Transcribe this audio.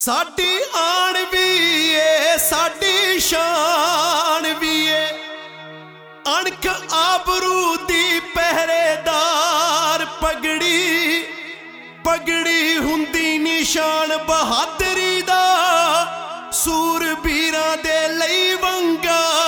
ਸਾਡੀ ਆਣ ਵੀ ਏ, ਸਾਡੀ ਸ਼ਾਨ ਵੀ ਏ। ਅਣਖ ਆਬਰੂ ਦੀ ਪਹਿਰੇਦਾਰ ਪਗੜੀ ਪਗੜੀ ਹੁੰਦੀ ਨਿਸ਼ਾਨ ਬਹਾਦਰੀ ਦਾ। ਸੂਰਬੀਰਾਂ ਦੇ ਲਈ ਵੰਗਾ